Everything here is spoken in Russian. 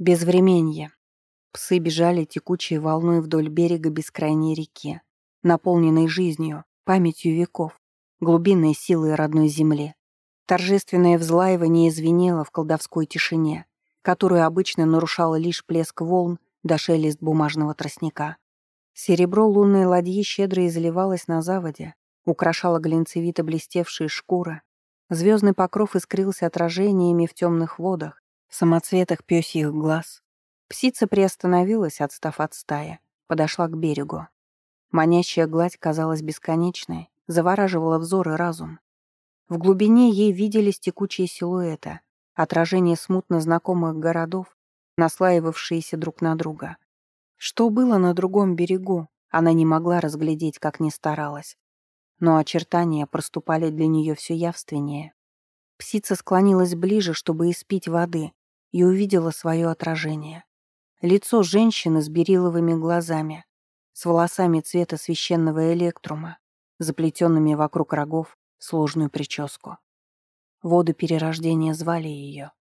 Безвременье. Псы бежали текучей волной вдоль берега бескрайней реки, наполненной жизнью, памятью веков, глубинной силой родной земли. Торжественное взлаивание извинело в колдовской тишине, которую обычно нарушало лишь плеск волн да шелест бумажного тростника. Серебро лунной ладьи щедро изливалось на заводе, украшало глинцевито блестевшие шкуры. Звездный покров искрился отражениями в темных водах, в самоцветах пёсьих глаз. Псица приостановилась, отстав от стаи, подошла к берегу. Манящая гладь казалась бесконечной, завораживала взор и разум. В глубине ей виделись текучие силуэты, отражение смутно знакомых городов, наслаивавшиеся друг на друга. Что было на другом берегу, она не могла разглядеть, как ни старалась. Но очертания проступали для нее все явственнее. Псица склонилась ближе, чтобы испить воды, и увидела свое отражение. Лицо женщины с бериловыми глазами, с волосами цвета священного электрума, заплетенными вокруг рогов сложную прическу. Воды перерождения звали ее.